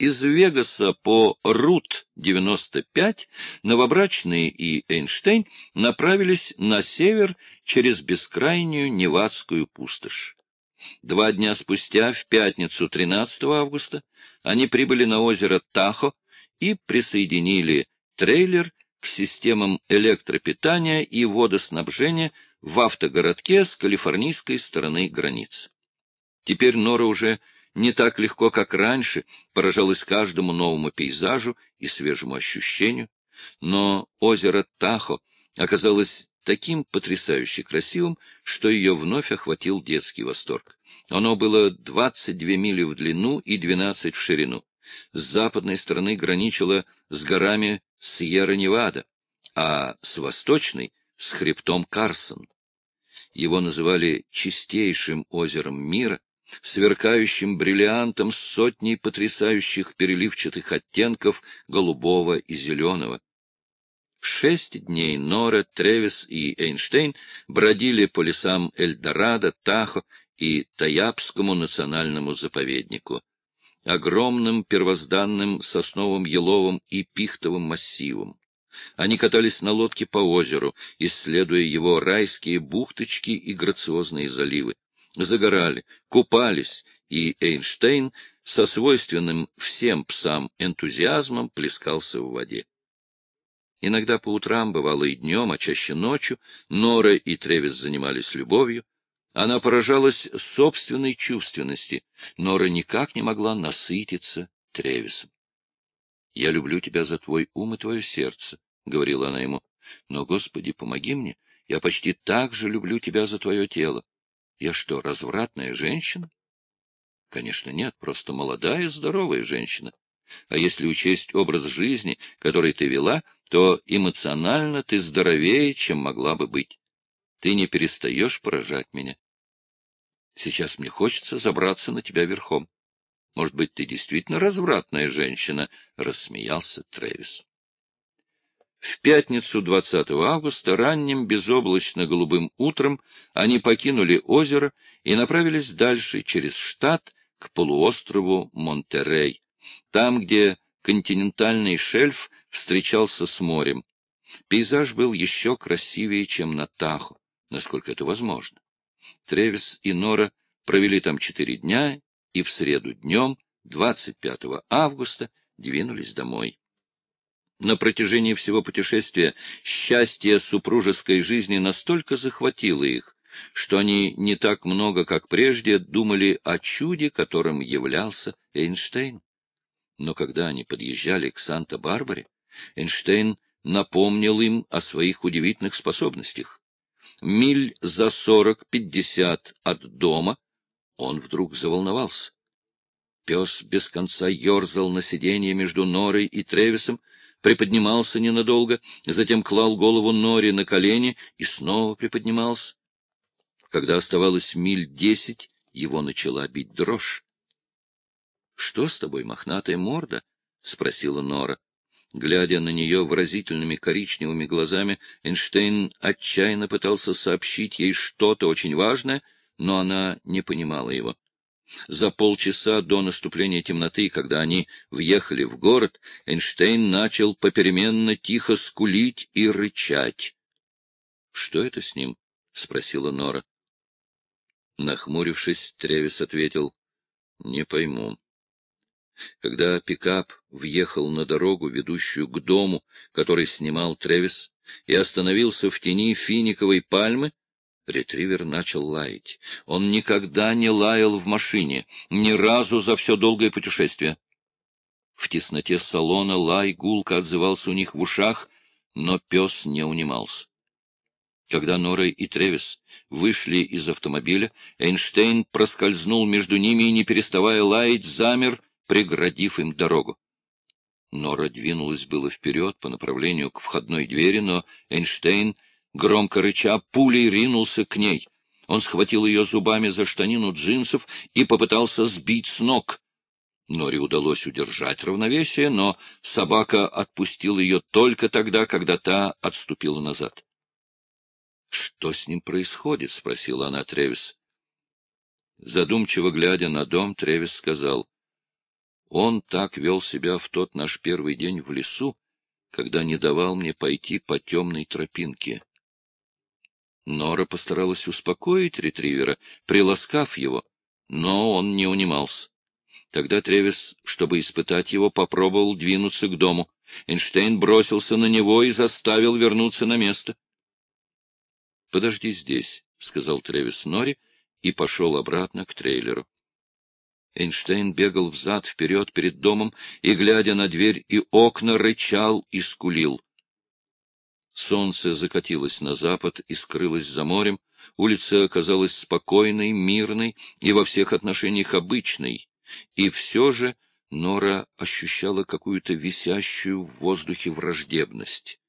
Из Вегаса по Рут-95 новобрачные и Эйнштейн направились на север через бескрайнюю Невадскую пустошь. Два дня спустя, в пятницу 13 августа, они прибыли на озеро Тахо и присоединили трейлер к системам электропитания и водоснабжения в автогородке с калифорнийской стороны границы. Теперь Нора уже не так легко, как раньше, поражалась каждому новому пейзажу и свежему ощущению, но озеро Тахо оказалось таким потрясающе красивым, что ее вновь охватил детский восторг. Оно было 22 мили в длину и 12 в ширину. С западной стороны граничило с горами Сьерра-Невада, а с восточной — с хребтом Карсон. Его называли чистейшим озером мира, сверкающим бриллиантом с сотней потрясающих переливчатых оттенков голубого и зеленого. Шесть дней Нора, Тревис и Эйнштейн бродили по лесам Эльдорадо, Тахо и Таябскому национальному заповеднику, огромным первозданным сосновым еловым и пихтовым массивом. Они катались на лодке по озеру, исследуя его райские бухточки и грациозные заливы загорали, купались, и Эйнштейн со свойственным всем псам энтузиазмом плескался в воде. Иногда по утрам, бывало и днем, а чаще ночью, Нора и Тревис занимались любовью. Она поражалась собственной чувственности. Нора никак не могла насытиться Тревисом. — Я люблю тебя за твой ум и твое сердце, — говорила она ему. — Но, Господи, помоги мне, я почти так же люблю тебя за твое тело. Я что, развратная женщина? Конечно, нет, просто молодая, здоровая женщина. А если учесть образ жизни, который ты вела, то эмоционально ты здоровее, чем могла бы быть. Ты не перестаешь поражать меня. Сейчас мне хочется забраться на тебя верхом. Может быть, ты действительно развратная женщина, — рассмеялся Трэвис. В пятницу 20 августа ранним безоблачно-голубым утром они покинули озеро и направились дальше через штат к полуострову Монтерей, там, где континентальный шельф встречался с морем. Пейзаж был еще красивее, чем на Тахо, насколько это возможно. Тревис и Нора провели там четыре дня и в среду днем, 25 августа, двинулись домой. На протяжении всего путешествия счастье супружеской жизни настолько захватило их, что они не так много, как прежде, думали о чуде, которым являлся Эйнштейн. Но когда они подъезжали к Санта-Барбаре, Эйнштейн напомнил им о своих удивительных способностях. Миль за сорок-пятьдесят от дома он вдруг заволновался. Пес без конца ерзал на сиденье между Норой и Тревисом, приподнимался ненадолго, затем клал голову Нори на колени и снова приподнимался. Когда оставалось миль десять, его начала бить дрожь. — Что с тобой, мохнатая морда? — спросила Нора. Глядя на нее выразительными коричневыми глазами, Эйнштейн отчаянно пытался сообщить ей что-то очень важное, но она не понимала его. За полчаса до наступления темноты, когда они въехали в город, Эйнштейн начал попеременно тихо скулить и рычать. — Что это с ним? — спросила Нора. Нахмурившись, Тревис ответил, — Не пойму. Когда пикап въехал на дорогу, ведущую к дому, который снимал Тревис, и остановился в тени финиковой пальмы, Ретривер начал лаять. Он никогда не лаял в машине, ни разу за все долгое путешествие. В тесноте салона лай гулко отзывался у них в ушах, но пес не унимался. Когда Нора и Тревис вышли из автомобиля, Эйнштейн проскользнул между ними и, не переставая лаять, замер, преградив им дорогу. Нора двинулась было вперед по направлению к входной двери, но Эйнштейн Громко рыча, пулей ринулся к ней. Он схватил ее зубами за штанину джинсов и попытался сбить с ног. Нори удалось удержать равновесие, но собака отпустила ее только тогда, когда та отступила назад. — Что с ним происходит? — спросила она Тревис. Задумчиво глядя на дом, Тревис сказал, — Он так вел себя в тот наш первый день в лесу, когда не давал мне пойти по темной тропинке. Нора постаралась успокоить ретривера, приласкав его, но он не унимался. Тогда Тревис, чтобы испытать его, попробовал двинуться к дому. Эйнштейн бросился на него и заставил вернуться на место. — Подожди здесь, — сказал Тревис Нори и пошел обратно к трейлеру. Эйнштейн бегал взад-вперед перед домом и, глядя на дверь и окна, рычал и скулил. Солнце закатилось на запад и скрылось за морем, улица оказалась спокойной, мирной и во всех отношениях обычной, и все же Нора ощущала какую-то висящую в воздухе враждебность.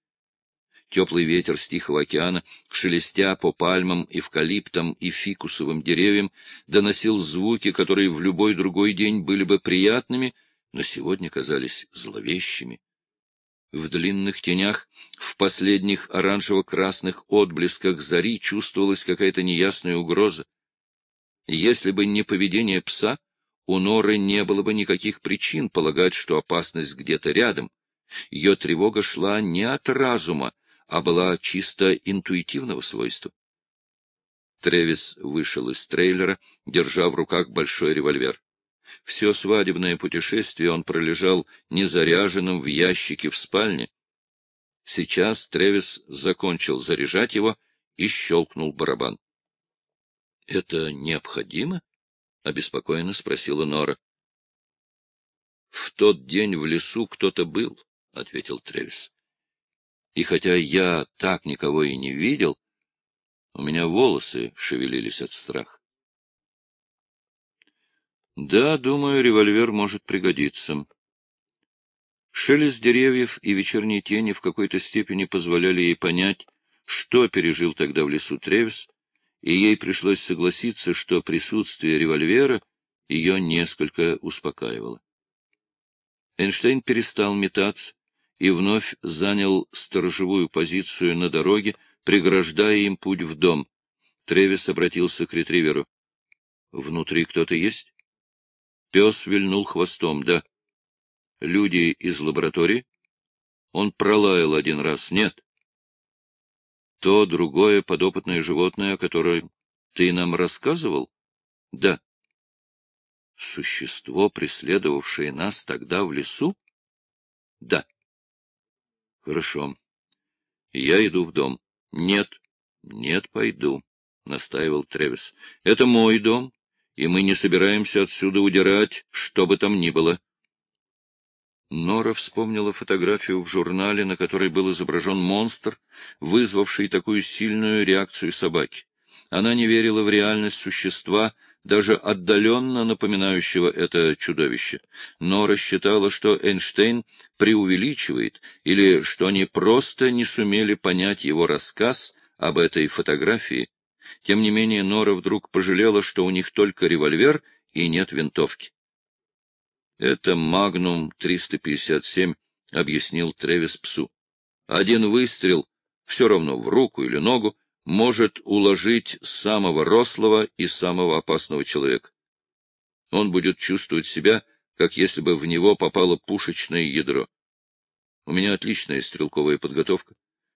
Теплый ветер с Тихого океана, шелестя по пальмам, эвкалиптам и фикусовым деревьям, доносил звуки, которые в любой другой день были бы приятными, но сегодня казались зловещими. В длинных тенях, в последних оранжево-красных отблесках зари чувствовалась какая-то неясная угроза. Если бы не поведение пса, у Норы не было бы никаких причин полагать, что опасность где-то рядом. Ее тревога шла не от разума, а была чисто интуитивного свойства. Тревис вышел из трейлера, держа в руках большой револьвер. Все свадебное путешествие он пролежал незаряженным в ящике в спальне. Сейчас Тревис закончил заряжать его и щелкнул барабан. — Это необходимо? — обеспокоенно спросила Нора. — В тот день в лесу кто-то был, — ответил Тревис. И хотя я так никого и не видел, у меня волосы шевелились от страха. Да, думаю, револьвер может пригодиться. Шелест деревьев и вечерние тени в какой-то степени позволяли ей понять, что пережил тогда в лесу Тревис, и ей пришлось согласиться, что присутствие револьвера ее несколько успокаивало. Эйнштейн перестал метаться, и вновь занял сторожевую позицию на дороге, преграждая им путь в дом. Тревис обратился к ретриверу. — Внутри кто-то есть? Пес вильнул хвостом. — Да. — Люди из лаборатории? Он пролаял один раз. — Нет. — То другое подопытное животное, о котором ты нам рассказывал? — Да. — Существо, преследовавшее нас тогда в лесу? — Да. — Хорошо. Я иду в дом. — Нет. — Нет, пойду, — настаивал Тревис. — Это мой дом, и мы не собираемся отсюда удирать, что бы там ни было. Нора вспомнила фотографию в журнале, на которой был изображен монстр, вызвавший такую сильную реакцию собаки. Она не верила в реальность существа, даже отдаленно напоминающего это чудовище. но рассчитала, что Эйнштейн преувеличивает, или что они просто не сумели понять его рассказ об этой фотографии. Тем не менее, Нора вдруг пожалела, что у них только револьвер и нет винтовки. «Это Магнум 357», — объяснил Тревис псу. «Один выстрел, все равно в руку или ногу, может уложить самого рослого и самого опасного человека. Он будет чувствовать себя, как если бы в него попало пушечное ядро. У меня отличная стрелковая подготовка,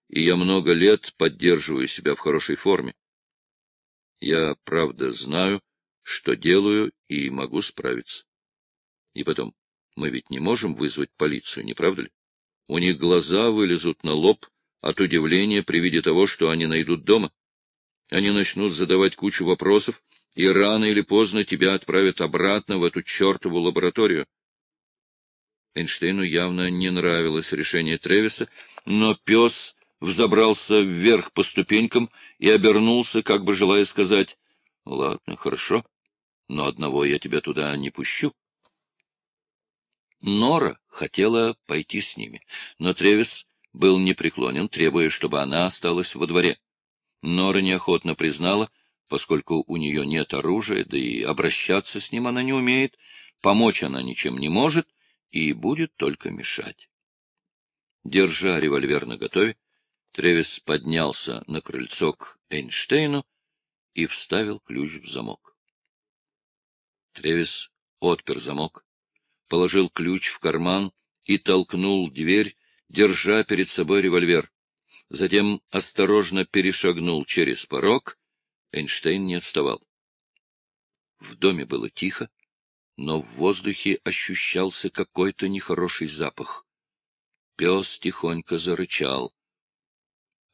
и я много лет поддерживаю себя в хорошей форме. Я, правда, знаю, что делаю, и могу справиться. И потом, мы ведь не можем вызвать полицию, не правда ли? У них глаза вылезут на лоб, от удивления при виде того, что они найдут дома. Они начнут задавать кучу вопросов, и рано или поздно тебя отправят обратно в эту чертову лабораторию. Эйнштейну явно не нравилось решение Тревиса, но пес взобрался вверх по ступенькам и обернулся, как бы желая сказать, — Ладно, хорошо, но одного я тебя туда не пущу. Нора хотела пойти с ними, но Тревис был непреклонен, требуя, чтобы она осталась во дворе. Нора неохотно признала, поскольку у нее нет оружия, да и обращаться с ним она не умеет, помочь она ничем не может и будет только мешать. Держа револьвер наготове, Тревис поднялся на крыльцо к Эйнштейну и вставил ключ в замок. Тревис отпер замок, положил ключ в карман и толкнул дверь, держа перед собой револьвер. Затем осторожно перешагнул через порог. Эйнштейн не отставал. В доме было тихо, но в воздухе ощущался какой-то нехороший запах. Пес тихонько зарычал.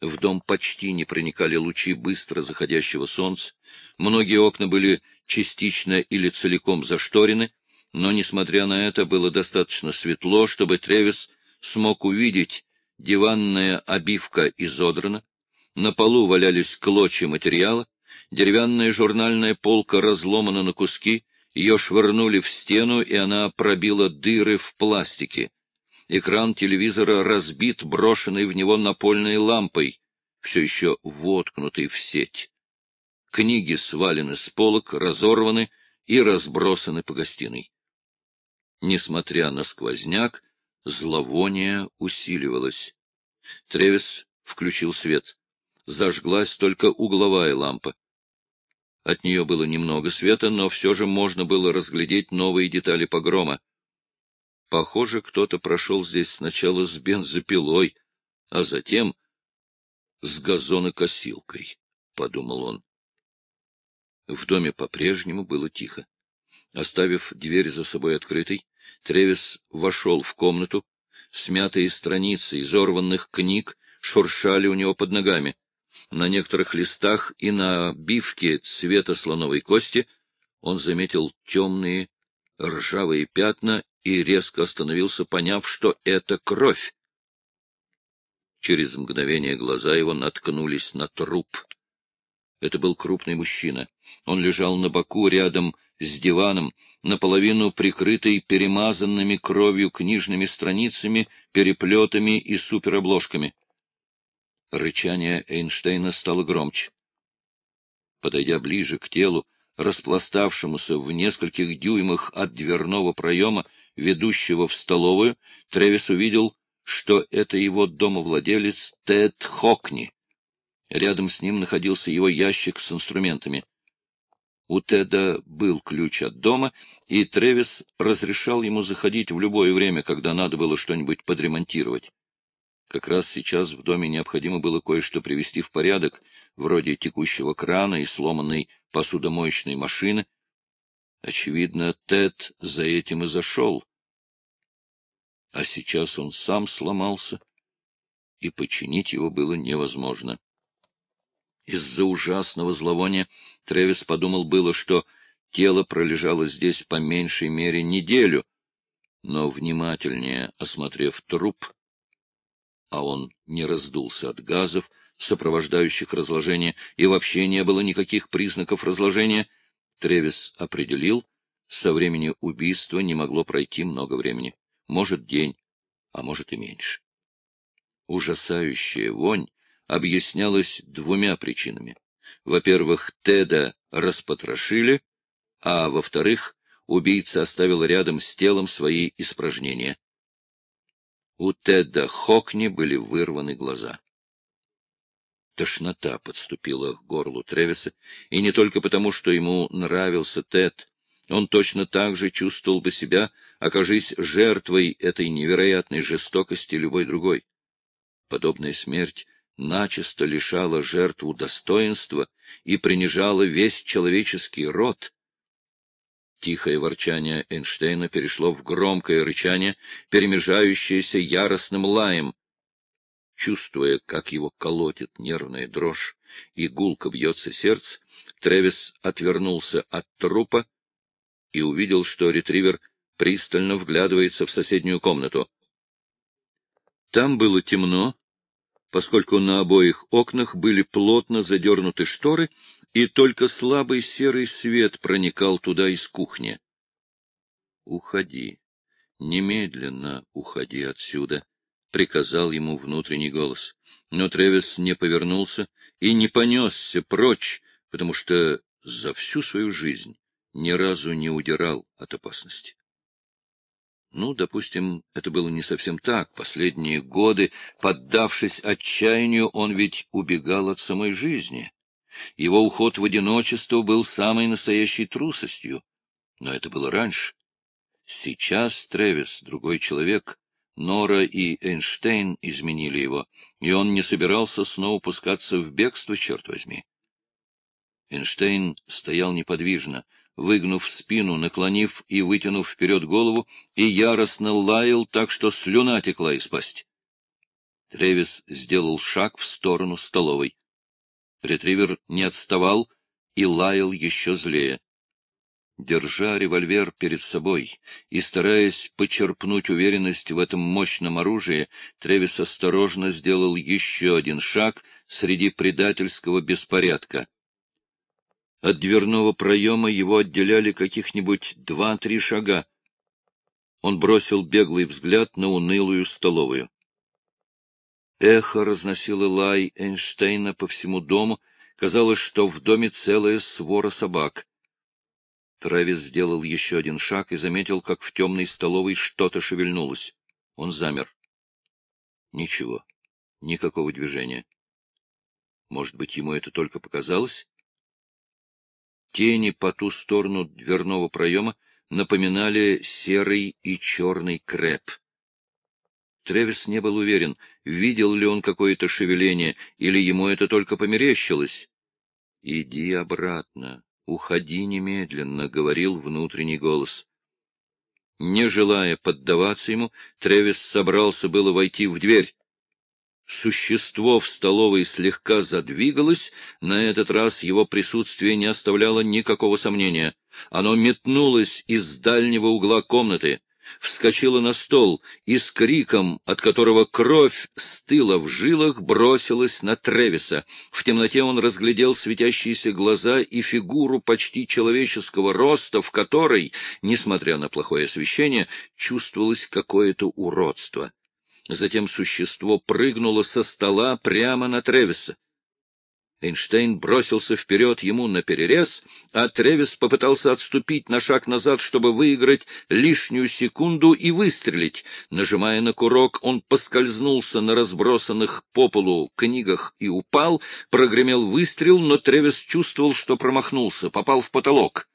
В дом почти не проникали лучи быстро заходящего солнца. Многие окна были частично или целиком зашторены, но, несмотря на это, было достаточно светло, чтобы Тревис смог увидеть, диванная обивка изодрана, на полу валялись клочья материала, деревянная журнальная полка разломана на куски, ее швырнули в стену, и она пробила дыры в пластике. Экран телевизора разбит, брошенный в него напольной лампой, все еще воткнутой в сеть. Книги свалены с полок, разорваны и разбросаны по гостиной. Несмотря на сквозняк, зловоние усиливалось. Тревис включил свет. Зажглась только угловая лампа. От нее было немного света, но все же можно было разглядеть новые детали погрома. Похоже, кто-то прошел здесь сначала с бензопилой, а затем с газонокосилкой, — подумал он. В доме по-прежнему было тихо. Оставив дверь за собой открытой, Тревис вошел в комнату. Смятые страницы изорванных книг шуршали у него под ногами. На некоторых листах и на обивке цвета слоновой кости он заметил темные ржавые пятна и резко остановился, поняв, что это кровь. Через мгновение глаза его наткнулись на труп. Это был крупный мужчина. Он лежал на боку рядом с диваном, наполовину прикрытый перемазанными кровью книжными страницами, переплетами и суперобложками. Рычание Эйнштейна стало громче. Подойдя ближе к телу, распластавшемуся в нескольких дюймах от дверного проема, ведущего в столовую, Тревис увидел что это его домовладелец Тед Хокни. Рядом с ним находился его ящик с инструментами. У Теда был ключ от дома, и Тревис разрешал ему заходить в любое время, когда надо было что-нибудь подремонтировать. Как раз сейчас в доме необходимо было кое-что привести в порядок, вроде текущего крана и сломанной посудомоечной машины. Очевидно, Тед за этим и зашел а сейчас он сам сломался, и починить его было невозможно. Из-за ужасного зловония Тревис подумал было, что тело пролежало здесь по меньшей мере неделю, но, внимательнее осмотрев труп, а он не раздулся от газов, сопровождающих разложение, и вообще не было никаких признаков разложения, Тревис определил, со времени убийства не могло пройти много времени может день, а может и меньше. Ужасающая вонь объяснялась двумя причинами. Во-первых, Теда распотрошили, а во-вторых, убийца оставил рядом с телом свои испражнения. У Теда Хокни были вырваны глаза. Тошнота подступила к горлу Тревиса, и не только потому, что ему нравился Тед, он точно так же чувствовал бы себя, окажись жертвой этой невероятной жестокости любой другой. Подобная смерть начисто лишала жертву достоинства и принижала весь человеческий род. Тихое ворчание Эйнштейна перешло в громкое рычание, перемежающееся яростным лаем. Чувствуя, как его колотит нервная дрожь и гулко бьется сердце, Тревис отвернулся от трупа и увидел, что ретривер пристально вглядывается в соседнюю комнату. Там было темно, поскольку на обоих окнах были плотно задернуты шторы, и только слабый серый свет проникал туда из кухни. — Уходи, немедленно уходи отсюда, — приказал ему внутренний голос. Но Тревис не повернулся и не понесся прочь, потому что за всю свою жизнь ни разу не удирал от опасности. Ну, допустим, это было не совсем так. Последние годы, поддавшись отчаянию, он ведь убегал от самой жизни. Его уход в одиночество был самой настоящей трусостью. Но это было раньше. Сейчас Тревис — другой человек. Нора и Эйнштейн изменили его, и он не собирался снова пускаться в бегство, черт возьми. Эйнштейн стоял неподвижно, выгнув спину, наклонив и вытянув вперед голову, и яростно лаял так, что слюна текла из пасти. Тревис сделал шаг в сторону столовой. Ретривер не отставал и лаял еще злее. Держа револьвер перед собой и стараясь почерпнуть уверенность в этом мощном оружии, Тревис осторожно сделал еще один шаг среди предательского беспорядка. От дверного проема его отделяли каких-нибудь два-три шага. Он бросил беглый взгляд на унылую столовую. Эхо разносило лай Эйнштейна по всему дому. Казалось, что в доме целая свора собак. Трэвис сделал еще один шаг и заметил, как в темной столовой что-то шевельнулось. Он замер. Ничего. Никакого движения. Может быть, ему это только показалось? Тени по ту сторону дверного проема напоминали серый и черный креп. Тревис не был уверен, видел ли он какое-то шевеление, или ему это только померещилось. — Иди обратно, уходи немедленно, — говорил внутренний голос. Не желая поддаваться ему, Тревис собрался было войти в дверь. Существо в столовой слегка задвигалось, на этот раз его присутствие не оставляло никакого сомнения. Оно метнулось из дальнего угла комнаты вскочила на стол и с криком, от которого кровь стыла в жилах, бросилась на Тревиса. В темноте он разглядел светящиеся глаза и фигуру почти человеческого роста, в которой, несмотря на плохое освещение, чувствовалось какое-то уродство. Затем существо прыгнуло со стола прямо на Тревиса. Эйнштейн бросился вперед ему на перерез, а Тревис попытался отступить на шаг назад, чтобы выиграть лишнюю секунду и выстрелить. Нажимая на курок, он поскользнулся на разбросанных по полу книгах и упал, прогремел выстрел, но Тревис чувствовал, что промахнулся, попал в потолок.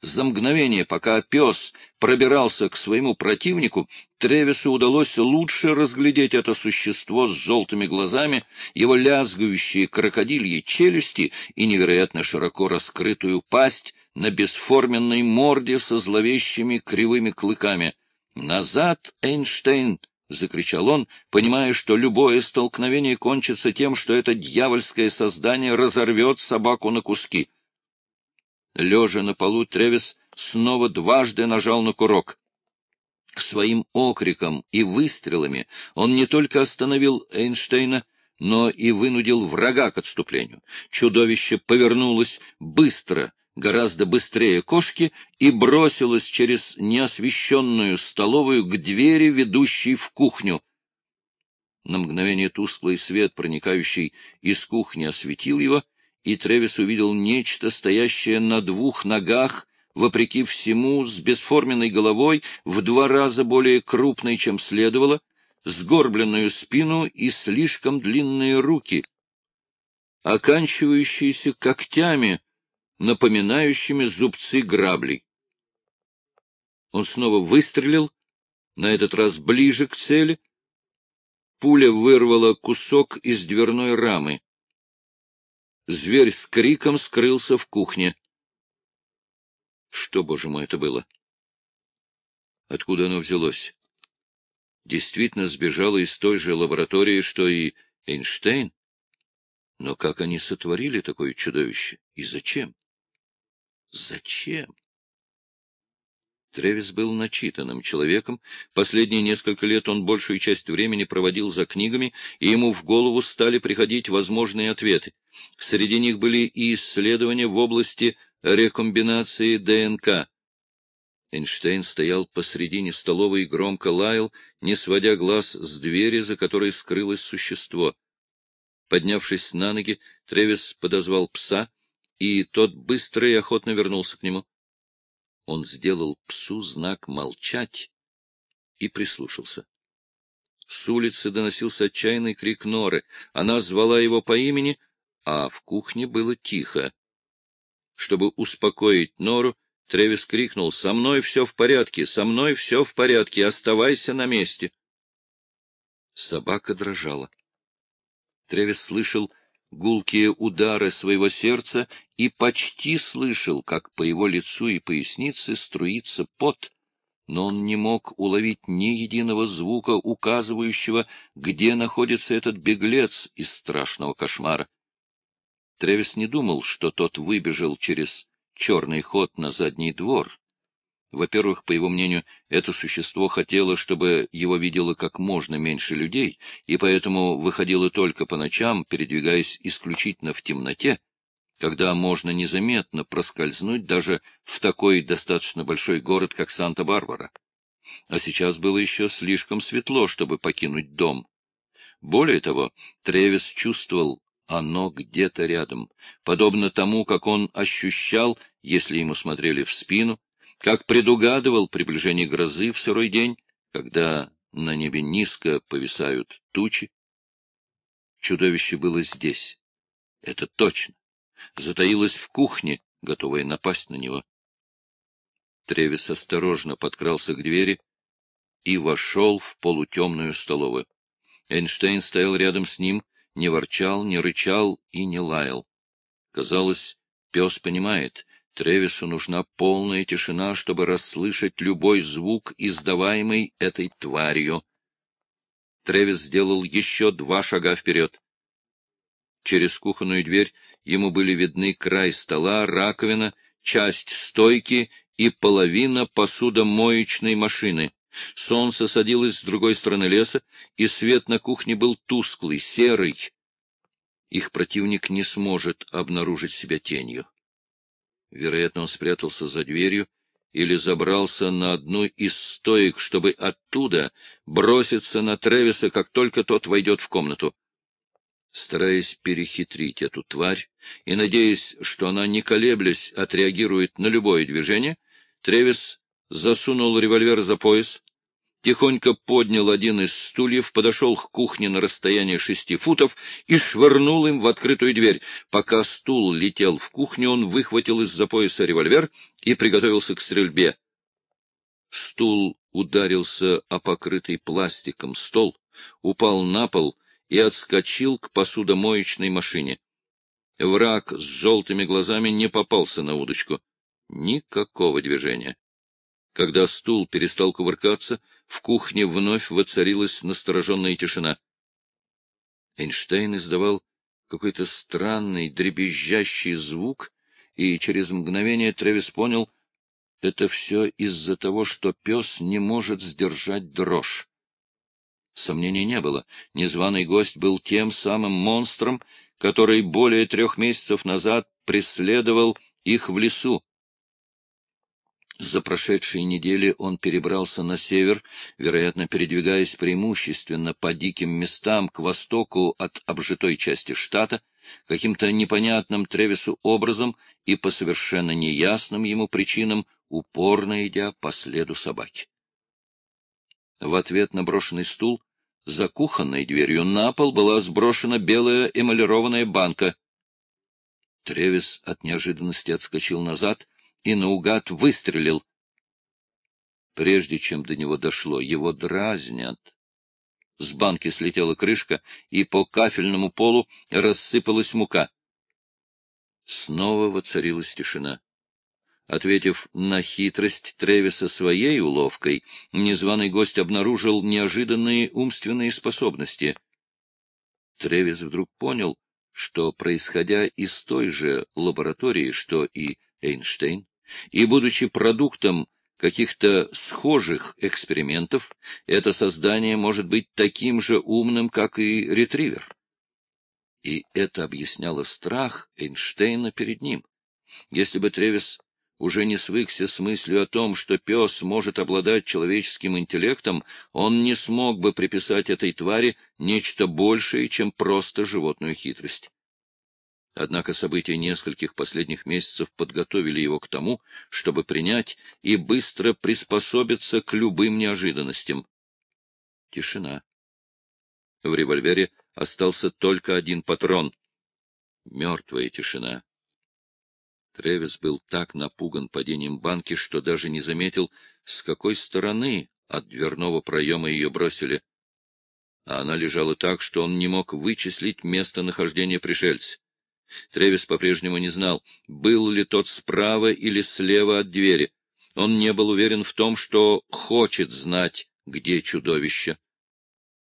За мгновение, пока пес пробирался к своему противнику, Тревису удалось лучше разглядеть это существо с желтыми глазами, его лязгающие крокодильи челюсти и невероятно широко раскрытую пасть на бесформенной морде со зловещими кривыми клыками. «Назад, Эйнштейн!» — закричал он, понимая, что любое столкновение кончится тем, что это дьявольское создание разорвет собаку на куски. Лежа на полу, Тревис снова дважды нажал на курок. Своим окрикам и выстрелами он не только остановил Эйнштейна, но и вынудил врага к отступлению. Чудовище повернулось быстро, гораздо быстрее кошки, и бросилось через неосвещенную столовую к двери, ведущей в кухню. На мгновение тусклый свет, проникающий из кухни, осветил его — и Тревис увидел нечто, стоящее на двух ногах, вопреки всему, с бесформенной головой, в два раза более крупной, чем следовало, сгорбленную спину и слишком длинные руки, оканчивающиеся когтями, напоминающими зубцы граблей. Он снова выстрелил, на этот раз ближе к цели. Пуля вырвала кусок из дверной рамы. Зверь с криком скрылся в кухне. Что, боже мой, это было? Откуда оно взялось? Действительно сбежало из той же лаборатории, что и Эйнштейн? Но как они сотворили такое чудовище? И зачем? Зачем? Тревис был начитанным человеком. Последние несколько лет он большую часть времени проводил за книгами, и ему в голову стали приходить возможные ответы. Среди них были и исследования в области рекомбинации ДНК. Эйнштейн стоял посредине столовой и громко лаял, не сводя глаз с двери, за которой скрылось существо. Поднявшись на ноги, Тревис подозвал пса, и тот быстро и охотно вернулся к нему. Он сделал псу знак «молчать» и прислушался. С улицы доносился отчаянный крик Норы. Она звала его по имени, а в кухне было тихо. Чтобы успокоить Нору, Тревис крикнул, «Со мной все в порядке, со мной все в порядке, оставайся на месте!» Собака дрожала. Тревис слышал гулкие удары своего сердца и почти слышал, как по его лицу и пояснице струится пот, но он не мог уловить ни единого звука, указывающего, где находится этот беглец из страшного кошмара. Тревис не думал, что тот выбежал через черный ход на задний двор. Во-первых, по его мнению, это существо хотело, чтобы его видело как можно меньше людей, и поэтому выходило только по ночам, передвигаясь исключительно в темноте, когда можно незаметно проскользнуть даже в такой достаточно большой город, как Санта-Барбара. А сейчас было еще слишком светло, чтобы покинуть дом. Более того, Тревис чувствовал, оно где-то рядом, подобно тому, как он ощущал, если ему смотрели в спину, как предугадывал приближение грозы в сырой день, когда на небе низко повисают тучи. Чудовище было здесь. Это точно. Затаилось в кухне, готовое напасть на него. Тревис осторожно подкрался к двери и вошел в полутемную столовую. Эйнштейн стоял рядом с ним, не ворчал, не рычал и не лаял. Казалось, пес понимает, Тревису нужна полная тишина, чтобы расслышать любой звук, издаваемый этой тварью. Тревис сделал еще два шага вперед. Через кухонную дверь ему были видны край стола, раковина, часть стойки и половина посудомоечной машины. Солнце садилось с другой стороны леса, и свет на кухне был тусклый, серый. Их противник не сможет обнаружить себя тенью. Вероятно, он спрятался за дверью или забрался на одну из стоек, чтобы оттуда броситься на Тревиса, как только тот войдет в комнату. Стараясь перехитрить эту тварь и надеясь, что она, не колеблясь, отреагирует на любое движение, Тревис засунул револьвер за пояс, тихонько поднял один из стульев, подошел к кухне на расстояние шести футов и швырнул им в открытую дверь. Пока стул летел в кухню, он выхватил из-за пояса револьвер и приготовился к стрельбе. Стул ударился о покрытый пластиком стол, упал на пол и отскочил к посудомоечной машине. Враг с желтыми глазами не попался на удочку. Никакого движения. Когда стул перестал кувыркаться, в кухне вновь воцарилась настороженная тишина. Эйнштейн издавал какой-то странный дребезжащий звук, и через мгновение Тревис понял, это все из-за того, что пес не может сдержать дрожь. Сомнений не было. Незваный гость был тем самым монстром, который более трех месяцев назад преследовал их в лесу. За прошедшие недели он перебрался на север, вероятно, передвигаясь преимущественно по диким местам к востоку от обжитой части штата, каким-то непонятным Тревису образом и по совершенно неясным ему причинам, упорно идя по следу собаки. В ответ на брошенный стул за кухонной дверью на пол была сброшена белая эмалированная банка. Тревис от неожиданности отскочил назад — и наугад выстрелил. Прежде чем до него дошло, его дразнят. С банки слетела крышка, и по кафельному полу рассыпалась мука. Снова воцарилась тишина. Ответив на хитрость Тревиса своей уловкой, незваный гость обнаружил неожиданные умственные способности. Тревис вдруг понял, что, происходя из той же лаборатории, что и Эйнштейн, и, будучи продуктом каких-то схожих экспериментов, это создание может быть таким же умным, как и ретривер. И это объясняло страх Эйнштейна перед ним. Если бы Тревис уже не свыкся с мыслью о том, что пес может обладать человеческим интеллектом, он не смог бы приписать этой твари нечто большее, чем просто животную хитрость. Однако события нескольких последних месяцев подготовили его к тому, чтобы принять и быстро приспособиться к любым неожиданностям. Тишина. В револьвере остался только один патрон. Мертвая тишина. Тревис был так напуган падением банки, что даже не заметил, с какой стороны от дверного проема ее бросили. А она лежала так, что он не мог вычислить местонахождение пришельца. Тревис по-прежнему не знал, был ли тот справа или слева от двери. Он не был уверен в том, что хочет знать, где чудовище.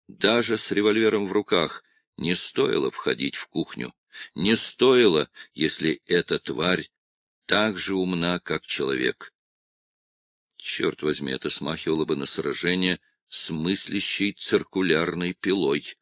Даже с револьвером в руках не стоило входить в кухню. Не стоило, если эта тварь так же умна, как человек. Черт возьми, это смахивало бы на сражение с мыслящей циркулярной пилой.